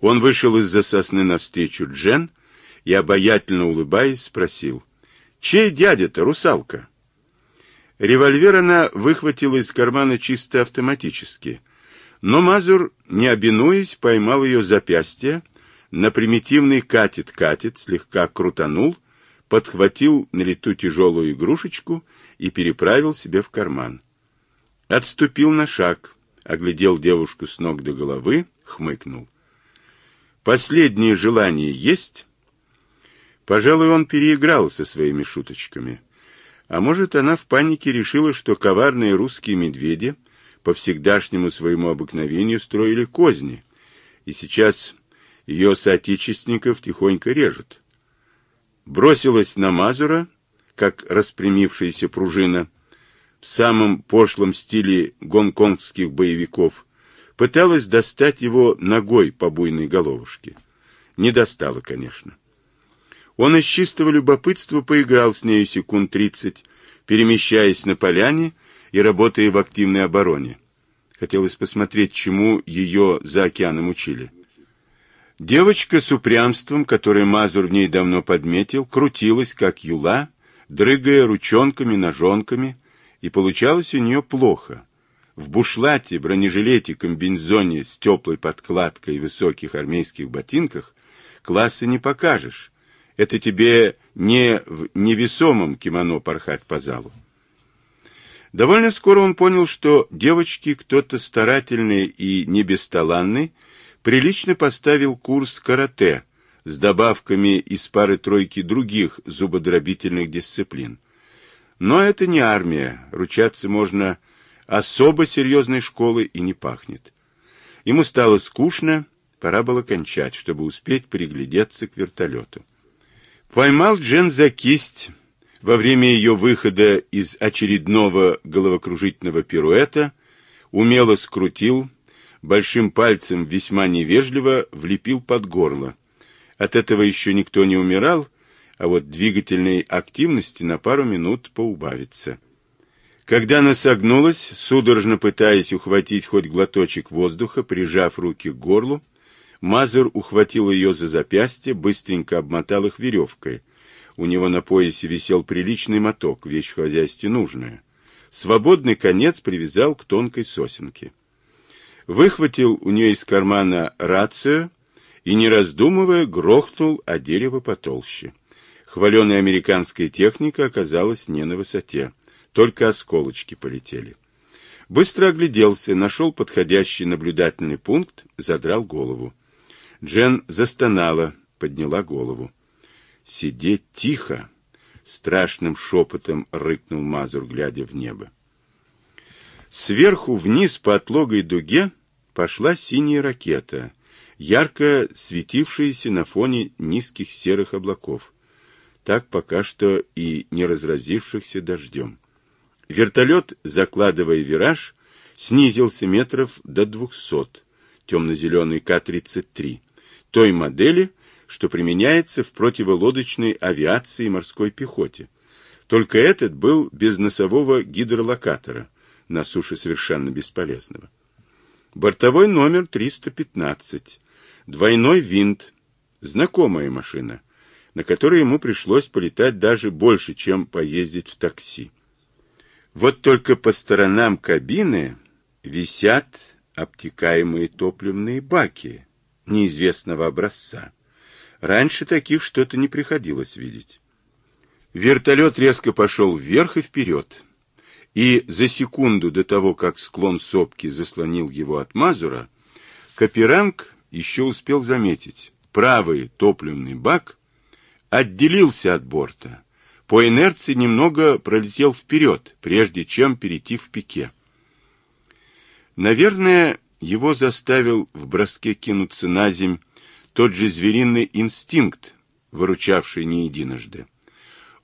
Он вышел из-за сосны навстречу Джен и, обаятельно улыбаясь, спросил, «Чей дядя-то, русалка?» Револьвер она выхватила из кармана чисто автоматически, но Мазур, не обинуясь, поймал ее запястье, на примитивный катет-катет слегка крутанул, подхватил на лету тяжелую игрушечку и переправил себе в карман. Отступил на шаг, оглядел девушку с ног до головы, хмыкнул. «Последнее желание есть?» Пожалуй, он переиграл со своими шуточками. А может, она в панике решила, что коварные русские медведи по всегдашнему своему обыкновению строили козни, и сейчас ее соотечественников тихонько режут. Бросилась на Мазура, как распрямившаяся пружина, в самом пошлом стиле гонконгских боевиков, пыталась достать его ногой по буйной головушке. Не достала, конечно. Он из чистого любопытства поиграл с нею секунд тридцать, перемещаясь на поляне и работая в активной обороне. Хотелось посмотреть, чему ее за океаном учили. Девочка с упрямством, которое Мазур в ней давно подметил, крутилась, как юла, дрыгая ручонками, ножонками, и получалось у нее плохо. В бушлате, бронежилете, комбинзоне с теплой подкладкой и высоких армейских ботинках классы не покажешь. Это тебе не в невесомом кимоно порхать по залу. Довольно скоро он понял, что девочки кто-то старательный и не бесталанный прилично поставил курс карате с добавками из пары-тройки других зубодробительных дисциплин. Но это не армия, ручаться можно особо серьезной школы и не пахнет. Ему стало скучно, пора было кончать, чтобы успеть приглядеться к вертолету. Поймал Джен за кисть во время ее выхода из очередного головокружительного пируэта, умело скрутил, большим пальцем весьма невежливо влепил под горло. От этого еще никто не умирал, а вот двигательной активности на пару минут поубавится. Когда она согнулась, судорожно пытаясь ухватить хоть глоточек воздуха, прижав руки к горлу, Мазур ухватил ее за запястье, быстренько обмотал их веревкой. У него на поясе висел приличный моток, вещь в хозяйстве нужная. Свободный конец привязал к тонкой сосенке выхватил у нее из кармана рацию и, не раздумывая, грохнул о дерево потолще. Хваленая американская техника оказалась не на высоте, только осколочки полетели. Быстро огляделся, нашел подходящий наблюдательный пункт, задрал голову. Джен застонала, подняла голову. «Сидеть тихо!» — страшным шепотом рыкнул Мазур, глядя в небо. Сверху вниз по отлогой дуге пошла синяя ракета, ярко светившаяся на фоне низких серых облаков, так пока что и не разразившихся дождем. Вертолет, закладывая вираж, снизился метров до двухсот, темно-зеленый К-33, той модели, что применяется в противолодочной авиации и морской пехоте. Только этот был без носового гидролокатора на суше совершенно бесполезного. Бортовой номер 315. Двойной винт. Знакомая машина, на которой ему пришлось полетать даже больше, чем поездить в такси. Вот только по сторонам кабины висят обтекаемые топливные баки неизвестного образца. Раньше таких что-то не приходилось видеть. Вертолет резко пошел вверх и вперед и за секунду до того, как склон сопки заслонил его от Мазура, Каперанг еще успел заметить, правый топливный бак отделился от борта, по инерции немного пролетел вперед, прежде чем перейти в пике. Наверное, его заставил в броске кинуться на земь тот же звериный инстинкт, выручавший не единожды.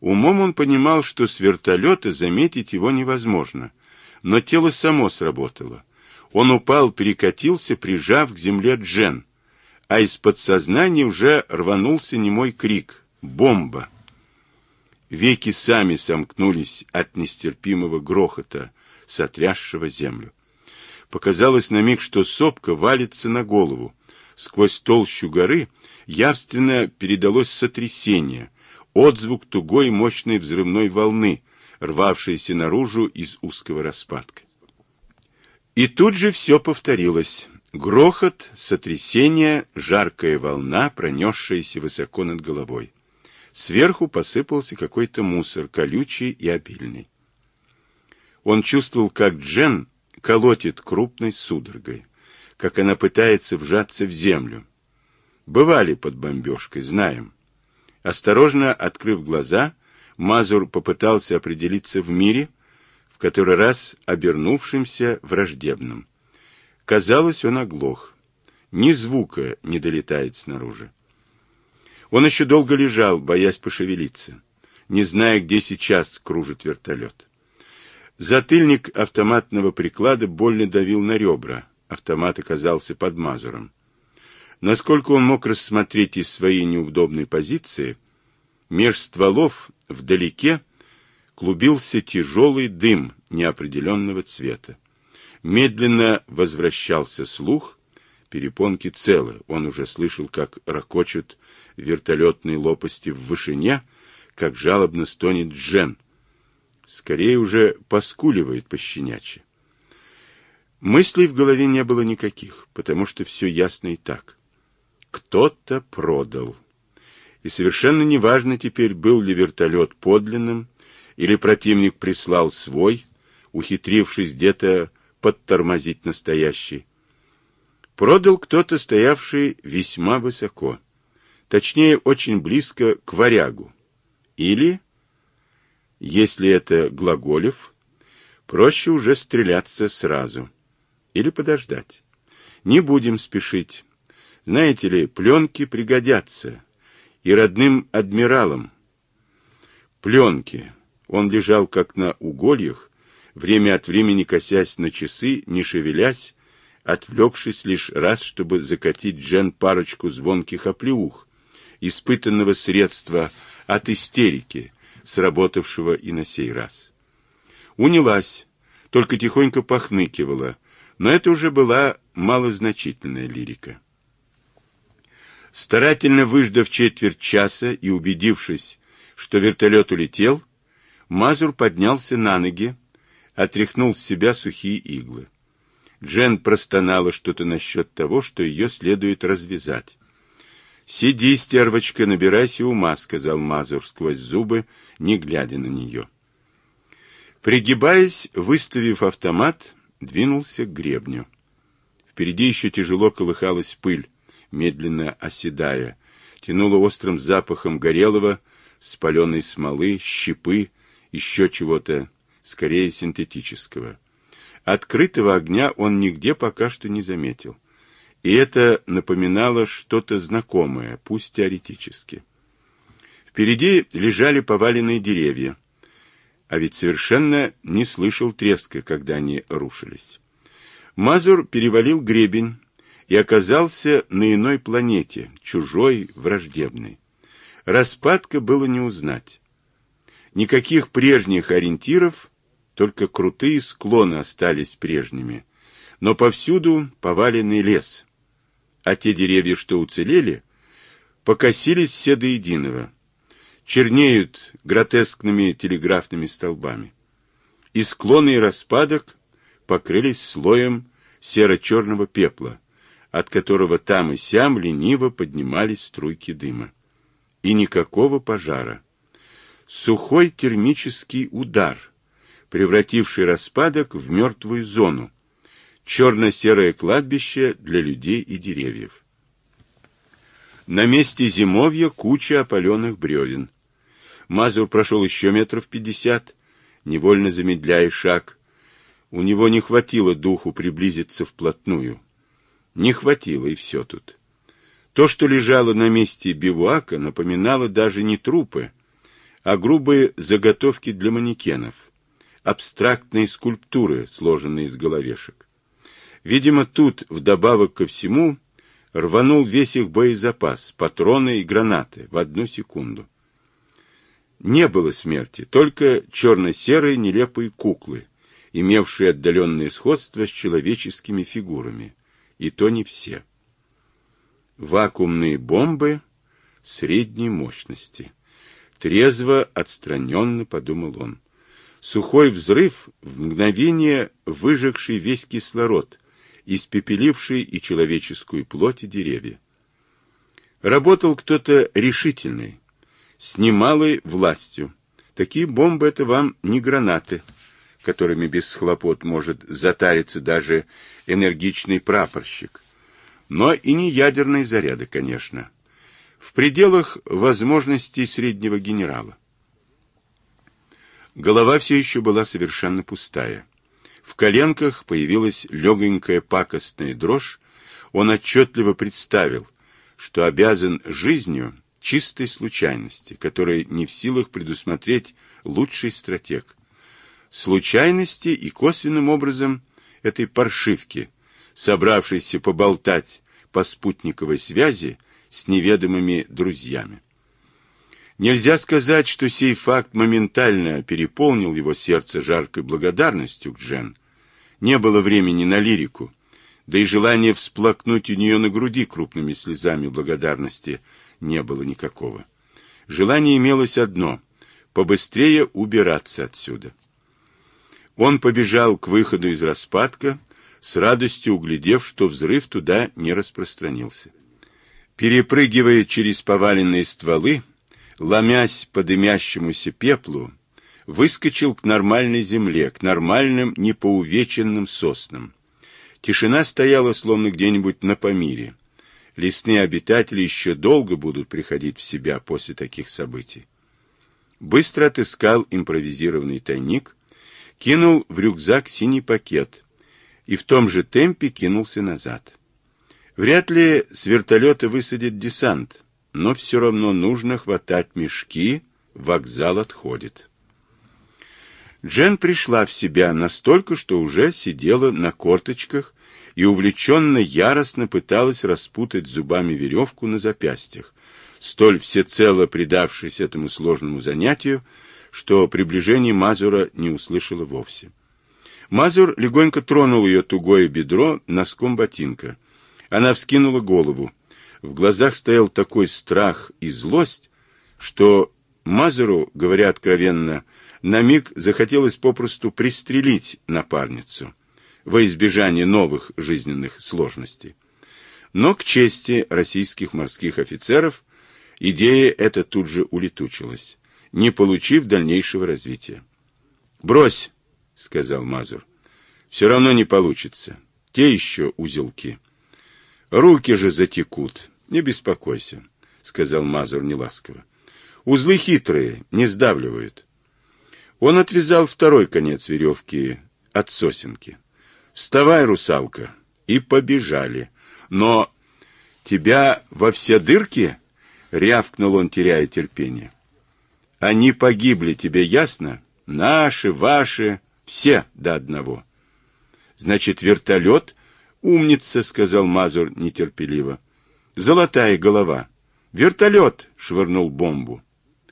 Умом он понимал, что с вертолета заметить его невозможно, но тело само сработало. Он упал, перекатился, прижав к земле Джен, а из подсознания уже рванулся немой крик «Бомба!». Веки сами сомкнулись от нестерпимого грохота, сотрясшего землю. Показалось на миг, что сопка валится на голову, Сквозь толщу горы явственно передалось сотрясение, отзвук тугой мощной взрывной волны, рвавшейся наружу из узкого распадка. И тут же все повторилось. Грохот, сотрясение, жаркая волна, пронесшаяся высоко над головой. Сверху посыпался какой-то мусор, колючий и обильный. Он чувствовал, как Джен колотит крупной судорогой, как она пытается вжаться в землю. Бывали под бомбежкой, знаем. Осторожно открыв глаза, Мазур попытался определиться в мире, в который раз обернувшимся враждебным. Казалось, он оглох. Ни звука не долетает снаружи. Он еще долго лежал, боясь пошевелиться, не зная, где сейчас кружит вертолет. Затыльник автоматного приклада больно давил на ребра. Автомат оказался под мазуром. Насколько он мог рассмотреть из своей неудобной позиции, меж стволов вдалеке клубился тяжелый дым неопределенного цвета. Медленно возвращался слух, перепонки целы. Он уже слышал, как ракочут вертолетные лопасти в вышине, как жалобно стонет Джен. Скорее уже поскуливает пощенячье. Мыслей в голове не было никаких, потому что все ясно и так. Кто-то продал. И совершенно неважно теперь, был ли вертолет подлинным, или противник прислал свой, ухитрившись где-то подтормозить настоящий. Продал кто-то, стоявший весьма высоко, точнее, очень близко к варягу. Или, если это Глаголев, проще уже стреляться сразу. Или подождать. Не будем спешить. Знаете ли, пленки пригодятся. И родным адмиралам. Пленки. Он лежал как на угольях, время от времени косясь на часы, не шевелясь, отвлекшись лишь раз, чтобы закатить Джен парочку звонких оплеух, испытанного средства от истерики, сработавшего и на сей раз. Унялась, только тихонько похныкивала, но это уже была малозначительная лирика. Старательно выждав четверть часа и убедившись, что вертолет улетел, Мазур поднялся на ноги, отряхнул с себя сухие иглы. Джен простонала что-то насчет того, что ее следует развязать. «Сиди, стервочка, набирайся ума», — сказал Мазур сквозь зубы, не глядя на нее. Пригибаясь, выставив автомат, двинулся к гребню. Впереди еще тяжело колыхалась пыль, медленно оседая, тянула острым запахом горелого, спаленной смолы, щепы, еще чего-то, скорее синтетического. Открытого огня он нигде пока что не заметил. И это напоминало что-то знакомое, пусть теоретически. Впереди лежали поваленные деревья, а ведь совершенно не слышал треска, когда они рушились. Мазур перевалил гребень и оказался на иной планете, чужой, враждебной. Распадка было не узнать. Никаких прежних ориентиров, только крутые склоны остались прежними, но повсюду поваленный лес, а те деревья, что уцелели, покосились все до единого чернеют гротескными телеграфными столбами. И склоны и распадок покрылись слоем серо-черного пепла, от которого там и сям лениво поднимались струйки дыма. И никакого пожара. Сухой термический удар, превративший распадок в мертвую зону, черно-серое кладбище для людей и деревьев. На месте зимовья куча опаленных бревен. Мазур прошел еще метров пятьдесят, невольно замедляя шаг. У него не хватило духу приблизиться вплотную. Не хватило, и все тут. То, что лежало на месте бивуака, напоминало даже не трупы, а грубые заготовки для манекенов, абстрактные скульптуры, сложенные из головешек. Видимо, тут, вдобавок ко всему, рванул весь их боезапас, патроны и гранаты в одну секунду. Не было смерти, только черно-серые нелепые куклы, имевшие отдаленное сходство с человеческими фигурами. И то не все. вакуумные бомбы средней мощности. Трезво, отстраненно подумал он. Сухой взрыв, в мгновение выжегший весь кислород, испепеливший и человеческую плоть и деревья. Работал кто-то решительный, с немалой властью. Такие бомбы — это вам не гранаты, которыми без хлопот может затариться даже энергичный прапорщик. Но и не ядерные заряды, конечно. В пределах возможностей среднего генерала. Голова все еще была совершенно пустая. В коленках появилась легонькая пакостная дрожь. Он отчетливо представил, что обязан жизнью чистой случайности, которой не в силах предусмотреть лучший стратег. Случайности и косвенным образом этой паршивки, собравшейся поболтать по спутниковой связи с неведомыми друзьями. Нельзя сказать, что сей факт моментально переполнил его сердце жаркой благодарностью к Джен. Не было времени на лирику, да и желания всплакнуть у нее на груди крупными слезами благодарности не было никакого. Желание имелось одно — побыстрее убираться отсюда. Он побежал к выходу из распадка, с радостью углядев, что взрыв туда не распространился. Перепрыгивая через поваленные стволы, ломясь по дымящемуся пеплу, выскочил к нормальной земле, к нормальным непоувеченным соснам. Тишина стояла, словно где-нибудь на Памире. Лесные обитатели еще долго будут приходить в себя после таких событий. Быстро отыскал импровизированный тайник, кинул в рюкзак синий пакет и в том же темпе кинулся назад. Вряд ли с вертолета высадит десант, но все равно нужно хватать мешки, вокзал отходит. Джен пришла в себя настолько, что уже сидела на корточках и увлеченно яростно пыталась распутать зубами веревку на запястьях, столь всецело предавшись этому сложному занятию, что приближение Мазура не услышала вовсе. Мазур легонько тронул ее тугое бедро носком ботинка. Она вскинула голову. В глазах стоял такой страх и злость, что Мазеру, говоря откровенно, на миг захотелось попросту пристрелить напарницу во избежание новых жизненных сложностей. Но к чести российских морских офицеров идея эта тут же улетучилась, не получив дальнейшего развития. «Брось!» — сказал Мазур. «Все равно не получится. Те еще узелки». Руки же затекут. Не беспокойся, сказал Мазур неласково. Узлы хитрые, не сдавливают. Он отвязал второй конец веревки от сосенки. Вставай, русалка, и побежали. Но тебя во все дырки? Рявкнул он, теряя терпение. Они погибли, тебе ясно? Наши, ваши, все до одного. Значит, вертолет «Умница», — сказал Мазур нетерпеливо. «Золотая голова. Вертолет!» — швырнул бомбу.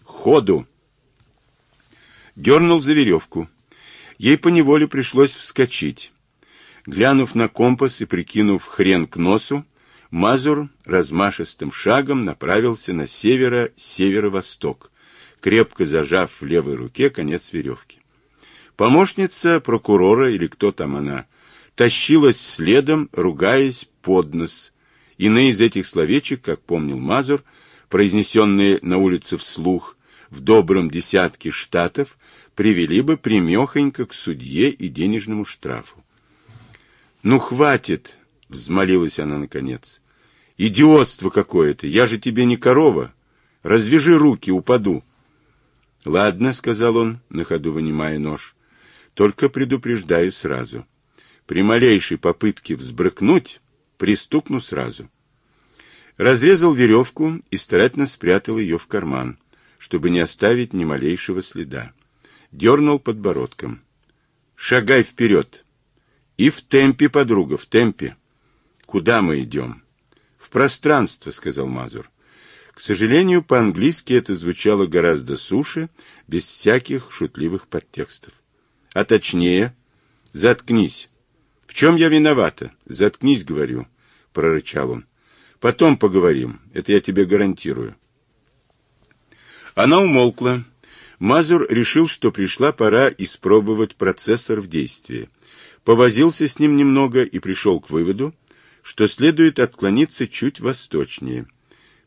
«Ходу!» Дернул за веревку. Ей поневоле пришлось вскочить. Глянув на компас и прикинув хрен к носу, Мазур размашистым шагом направился на северо-северо-восток, крепко зажав в левой руке конец веревки. Помощница прокурора, или кто там она, тащилась следом, ругаясь под нос. Иные из этих словечек, как помнил Мазур, произнесенные на улице вслух, в добром десятке штатов, привели бы примехонько к судье и денежному штрафу. «Ну, хватит!» — взмолилась она наконец. «Идиотство какое-то! Я же тебе не корова! Развяжи руки, упаду!» «Ладно», — сказал он, на ходу вынимая нож, — «только предупреждаю сразу. При малейшей попытке взбрыкнуть, пристукну сразу. Разрезал веревку и старательно спрятал ее в карман, чтобы не оставить ни малейшего следа. Дернул подбородком. «Шагай вперед!» «И в темпе, подруга, в темпе!» «Куда мы идем?» «В пространство», — сказал Мазур. К сожалению, по-английски это звучало гораздо суше, без всяких шутливых подтекстов. А точнее, «Заткнись!» В чем я виновата? Заткнись, говорю, прорычал он. Потом поговорим, это я тебе гарантирую. Она умолкла. Мазур решил, что пришла пора испробовать процессор в действии. Повозился с ним немного и пришел к выводу, что следует отклониться чуть восточнее.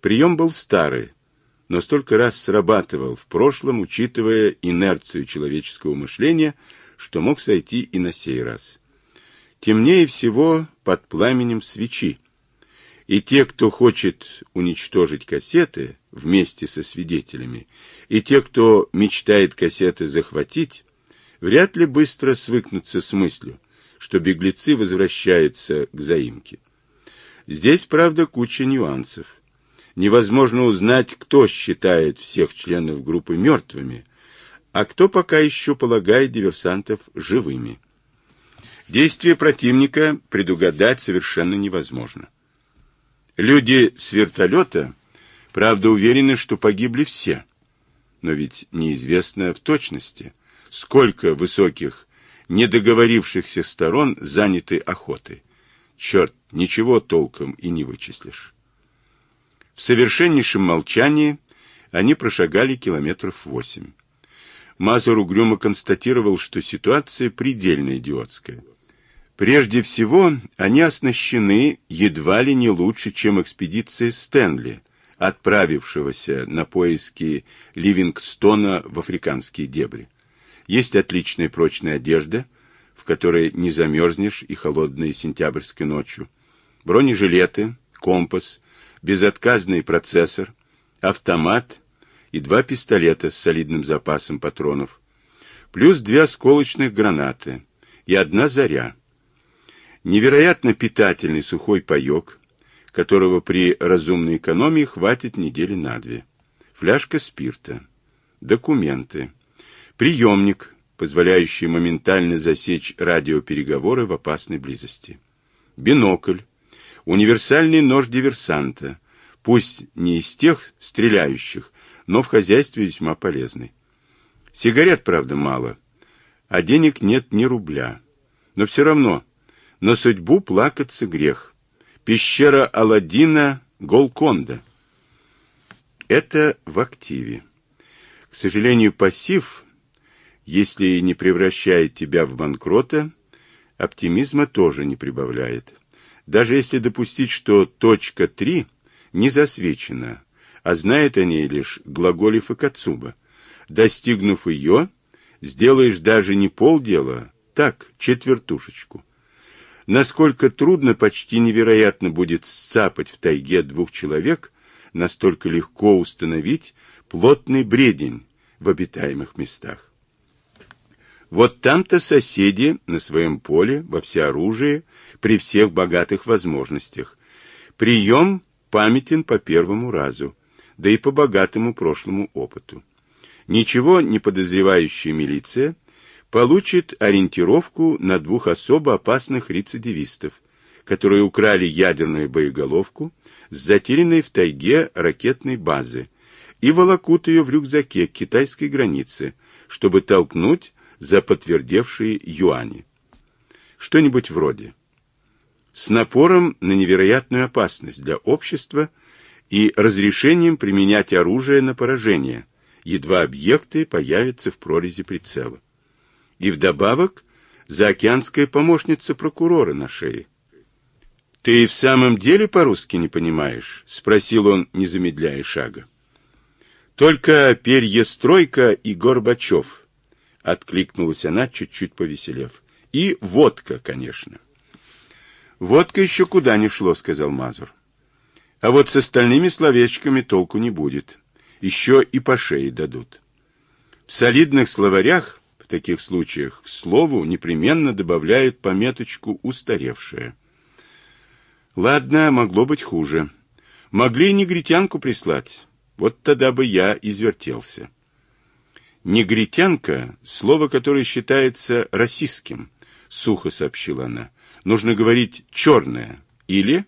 Прием был старый, но столько раз срабатывал в прошлом, учитывая инерцию человеческого мышления, что мог сойти и на сей раз. Темнее всего под пламенем свечи. И те, кто хочет уничтожить кассеты вместе со свидетелями, и те, кто мечтает кассеты захватить, вряд ли быстро свыкнутся с мыслью, что беглецы возвращаются к заимке. Здесь, правда, куча нюансов. Невозможно узнать, кто считает всех членов группы мертвыми, а кто пока еще полагает диверсантов живыми. Действия противника предугадать совершенно невозможно. Люди с вертолета, правда, уверены, что погибли все. Но ведь неизвестно в точности, сколько высоких, недоговорившихся сторон заняты охотой. Черт, ничего толком и не вычислишь. В совершеннейшем молчании они прошагали километров восемь. Мазур угрюмо констатировал, что ситуация предельно идиотская. Прежде всего, они оснащены едва ли не лучше, чем экспедиция Стэнли, отправившегося на поиски Ливингстона в африканские дебри. Есть отличная прочная одежда, в которой не замерзнешь и холодной сентябрьской ночью, бронежилеты, компас, безотказный процессор, автомат и два пистолета с солидным запасом патронов, плюс две осколочных гранаты и одна заря невероятно питательный сухой паек, которого при разумной экономии хватит недели на две, фляжка спирта, документы, приемник, позволяющий моментально засечь радиопереговоры в опасной близости, бинокль, универсальный нож диверсанта, пусть не из тех стреляющих, но в хозяйстве весьма полезный. Сигарет, правда, мало, а денег нет ни рубля. Но все равно на судьбу плакаться грех. Пещера Аладдина Голконда. Это в активе. К сожалению, пассив, если не превращает тебя в банкрота, оптимизма тоже не прибавляет. Даже если допустить, что точка 3 не засвечена, а знает о ней лишь глаголев и Кацуба. Достигнув ее, сделаешь даже не полдела, так, четвертушечку. Насколько трудно, почти невероятно будет сцапать в тайге двух человек, настолько легко установить плотный бредень в обитаемых местах. Вот там-то соседи на своем поле, во всеоружии, при всех богатых возможностях. Прием памятен по первому разу, да и по богатому прошлому опыту. Ничего не подозревающая милиция получит ориентировку на двух особо опасных рецидивистов, которые украли ядерную боеголовку с затерянной в тайге ракетной базы и волокут ее в рюкзаке к китайской границе, чтобы толкнуть за подтвердевшие юани. Что-нибудь вроде. С напором на невероятную опасность для общества и разрешением применять оружие на поражение, едва объекты появятся в прорези прицела. И вдобавок заокеанская помощница прокурора на шее. «Ты в самом деле по-русски не понимаешь?» — спросил он, не замедляя шага. «Только Перьестройка и Горбачев», — откликнулась она, чуть-чуть повеселев. «И водка, конечно». «Водка еще куда не шло», — сказал Мазур. «А вот с остальными словечками толку не будет. Еще и по шее дадут». В солидных словарях таких случаях к слову непременно добавляют пометочку «устаревшее». Ладно, могло быть хуже. Могли негритянку прислать. Вот тогда бы я извертелся. Негритянка — слово, которое считается расистским, — сухо сообщила она. Нужно говорить «черная» или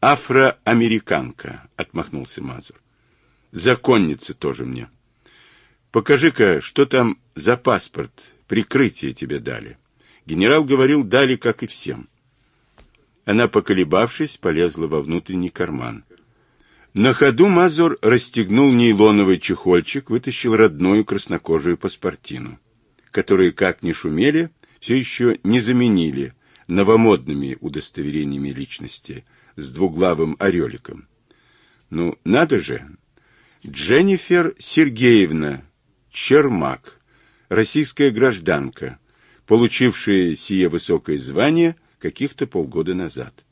«афроамериканка», — отмахнулся Мазур. Законница тоже мне. Покажи-ка, что там за паспорт, прикрытие тебе дали. Генерал говорил, дали, как и всем. Она, поколебавшись, полезла во внутренний карман. На ходу Мазур расстегнул нейлоновый чехольчик, вытащил родную краснокожую паспортину, которые, как ни шумели, все еще не заменили новомодными удостоверениями личности с двуглавым ореликом. Ну, надо же! Дженнифер Сергеевна Чермак, российская гражданка, получившая сие высокое звание каких-то полгода назад.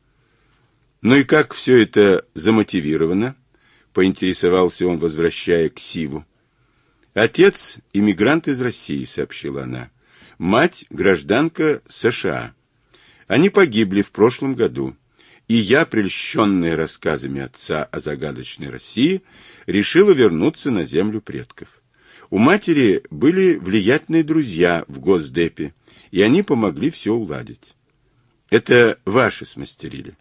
Ну и как все это замотивировано? Поинтересовался он, возвращая к Сиву. Отец – иммигрант из России, сообщила она. Мать – гражданка США. Они погибли в прошлом году. И я, прельщенная рассказами отца о загадочной России, решила вернуться на землю предков. У матери были влиятельные друзья в Госдепе, и они помогли все уладить. Это ваши смастерили.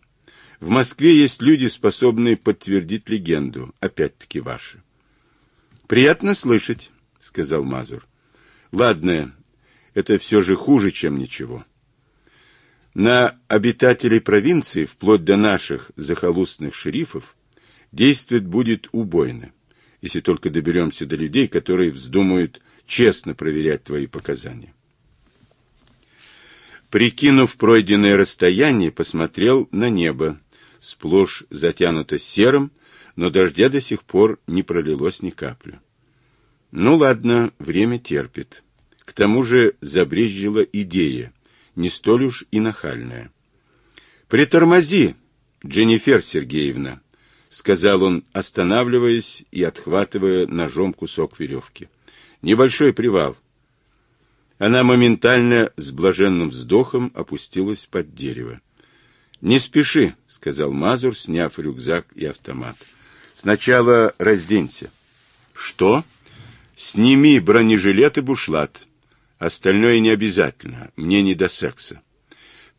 В Москве есть люди, способные подтвердить легенду, опять-таки ваши. Приятно слышать, сказал Мазур. Ладно, это все же хуже, чем ничего. На обитателей провинции, вплоть до наших захолустных шерифов, действовать будет убойно, если только доберемся до людей, которые вздумают честно проверять твои показания. Прикинув пройденное расстояние, посмотрел на небо, сплошь затянуто серым, но дождя до сих пор не пролилось ни капли. Ну ладно, время терпит. К тому же забрезжила идея, не столь уж и нахальная. «Притормози, Дженнифер Сергеевна», — сказал он, останавливаясь и отхватывая ножом кусок веревки. «Небольшой привал». Она моментально с блаженным вздохом опустилась под дерево. «Не спеши», — сказал Мазур, сняв рюкзак и автомат. «Сначала разденься». «Что?» «Сними бронежилет и бушлат. Остальное не обязательно. Мне не до секса».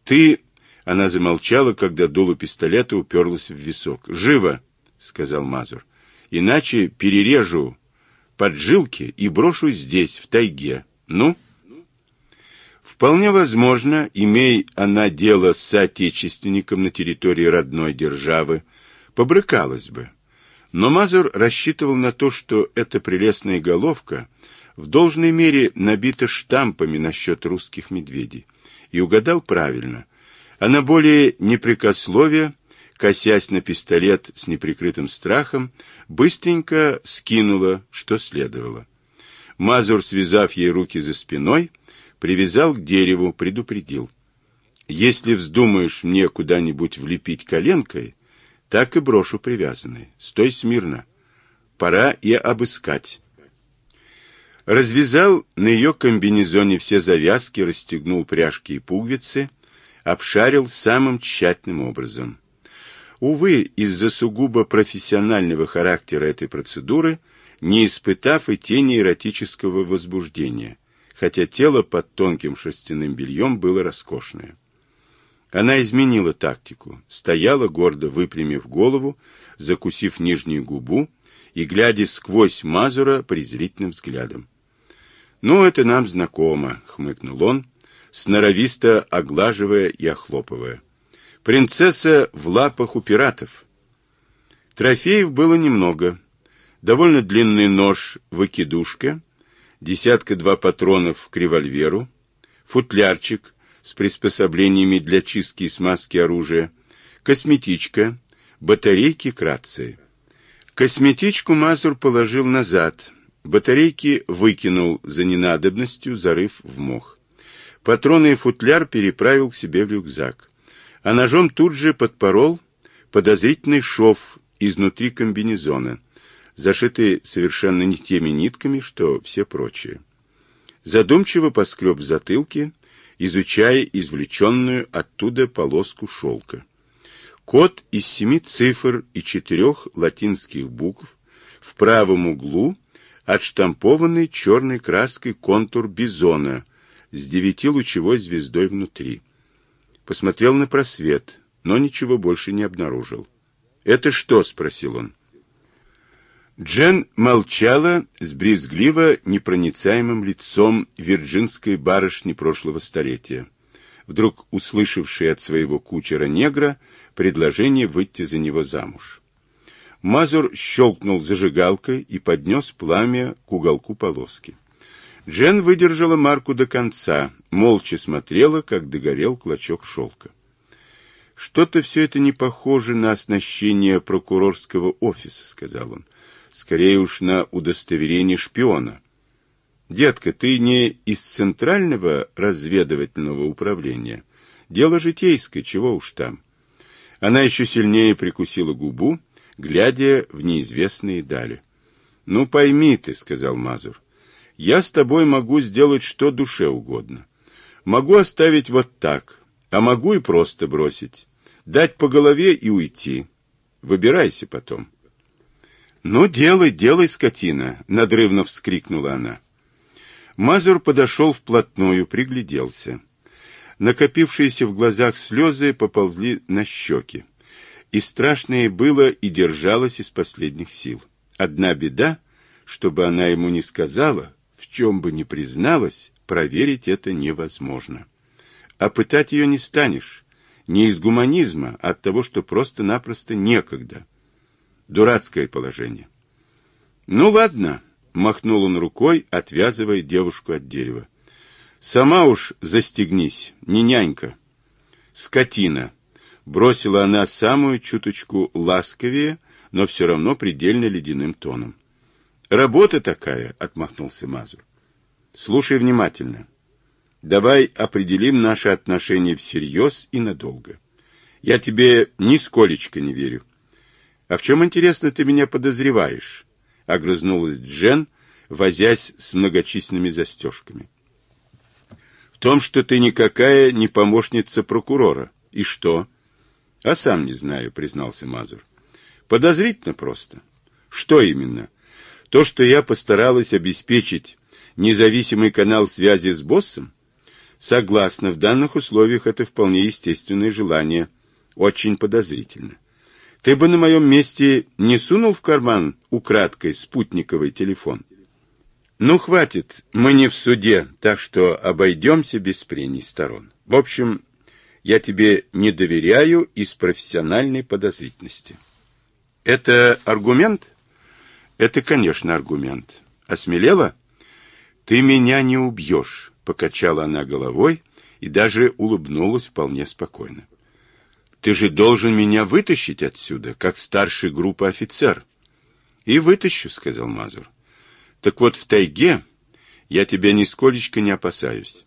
«Ты...» — она замолчала, когда дуло пистолета уперлась в висок. «Живо!» — сказал Мазур. «Иначе перережу поджилки и брошу здесь, в тайге. Ну?» Вполне возможно, имей она дело с соотечественником на территории родной державы, побрыкалась бы. Но Мазур рассчитывал на то, что эта прелестная головка в должной мере набита штампами насчет русских медведей. И угадал правильно. Она более непрекословия, косясь на пистолет с неприкрытым страхом, быстренько скинула, что следовало. Мазур, связав ей руки за спиной, привязал к дереву, предупредил. Если вздумаешь мне куда-нибудь влепить коленкой, так и брошу привязанной. Стой смирно. Пора и обыскать. Развязал на ее комбинезоне все завязки, расстегнул пряжки и пуговицы, обшарил самым тщательным образом. Увы, из-за сугубо профессионального характера этой процедуры, не испытав и тени эротического возбуждения, хотя тело под тонким шерстяным бельем было роскошное. Она изменила тактику, стояла гордо, выпрямив голову, закусив нижнюю губу и глядя сквозь Мазура презрительным взглядом. «Ну, это нам знакомо», — хмыкнул он, сноровисто оглаживая и охлопывая. «Принцесса в лапах у пиратов». Трофеев было немного. Довольно длинный нож-выкидушка, десятка-два патронов к револьверу, футлярчик с приспособлениями для чистки и смазки оружия, косметичка, батарейки к рации. Косметичку Мазур положил назад, батарейки выкинул за ненадобностью, зарыв в мох. Патроны и футляр переправил к себе в рюкзак, а ножом тут же подпорол подозрительный шов изнутри комбинезона, зашитые совершенно не теми нитками, что все прочие. Задумчиво поскреб затылке, изучая извлеченную оттуда полоску шелка. Код из семи цифр и четырех латинских букв в правом углу отштампованный черной краской контур бизона с девятилучевой звездой внутри. Посмотрел на просвет, но ничего больше не обнаружил. «Это что?» — спросил он. Джен молчала с брезгливо непроницаемым лицом вирджинской барышни прошлого столетия. вдруг услышавший от своего кучера-негра предложение выйти за него замуж. Мазур щелкнул зажигалкой и поднес пламя к уголку полоски. Джен выдержала марку до конца, молча смотрела, как догорел клочок шелка. «Что-то все это не похоже на оснащение прокурорского офиса», — сказал он. «Скорее уж на удостоверение шпиона». «Детка, ты не из Центрального разведывательного управления. Дело житейское, чего уж там». Она еще сильнее прикусила губу, глядя в неизвестные дали. «Ну, пойми ты», — сказал Мазур, — «я с тобой могу сделать что душе угодно. Могу оставить вот так, а могу и просто бросить, дать по голове и уйти. Выбирайся потом». «Ну, делай, делай, скотина!» — надрывно вскрикнула она. Мазур подошел вплотную, пригляделся. Накопившиеся в глазах слезы поползли на щеки и страшное было и держалось из последних сил. Одна беда, чтобы она ему не сказала, чем бы ни призналась, проверить это невозможно. А пытать ее не станешь, не из гуманизма, а от того, что просто-напросто некогда. Дурацкое положение. «Ну ладно», — махнул он рукой, отвязывая девушку от дерева. «Сама уж застегнись, не нянька». «Скотина», бросила она самую чуточку ласковее, но все равно предельно ледяным тоном. «Работа такая», — отмахнулся Мазур. «Слушай внимательно. Давай определим наши отношения всерьез и надолго. Я тебе нисколечко не верю. А в чем, интересно, ты меня подозреваешь?» — огрызнулась Джен, возясь с многочисленными застежками. «В том, что ты никакая не помощница прокурора. И что?» — А сам не знаю, — признался Мазур. — Подозрительно просто. — Что именно? То, что я постаралась обеспечить независимый канал связи с боссом? Согласна, в данных условиях это вполне естественное желание. Очень подозрительно. Ты бы на моем месте не сунул в карман украдкой спутниковый телефон? Ну, хватит, мы не в суде, так что обойдемся без прений сторон. В общем, я тебе не доверяю из профессиональной подозрительности. Это аргумент? Это, конечно, аргумент. Осмелела? Ты меня не убьешь, покачала она головой и даже улыбнулась вполне спокойно. Ты же должен меня вытащить отсюда, как старший группы офицер. И вытащу, сказал Мазур. Так вот, в тайге я тебя нисколечко не опасаюсь.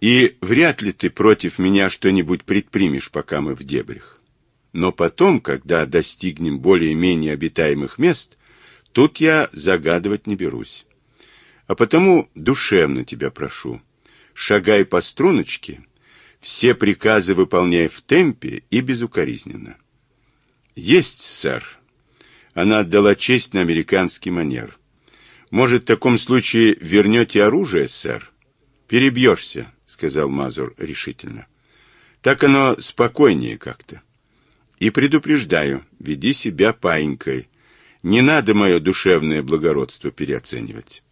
И вряд ли ты против меня что-нибудь предпримешь, пока мы в дебрях. Но потом, когда достигнем более-менее обитаемых мест, тут я загадывать не берусь. А потому душевно тебя прошу, шагай по струночке, все приказы выполняй в темпе и безукоризненно. Есть, сэр. Она отдала честь на американский манер. Может, в таком случае вернете оружие, сэр? Перебьешься сказал Мазур решительно. Так оно спокойнее как-то. И предупреждаю, веди себя паинькой. Не надо мое душевное благородство переоценивать.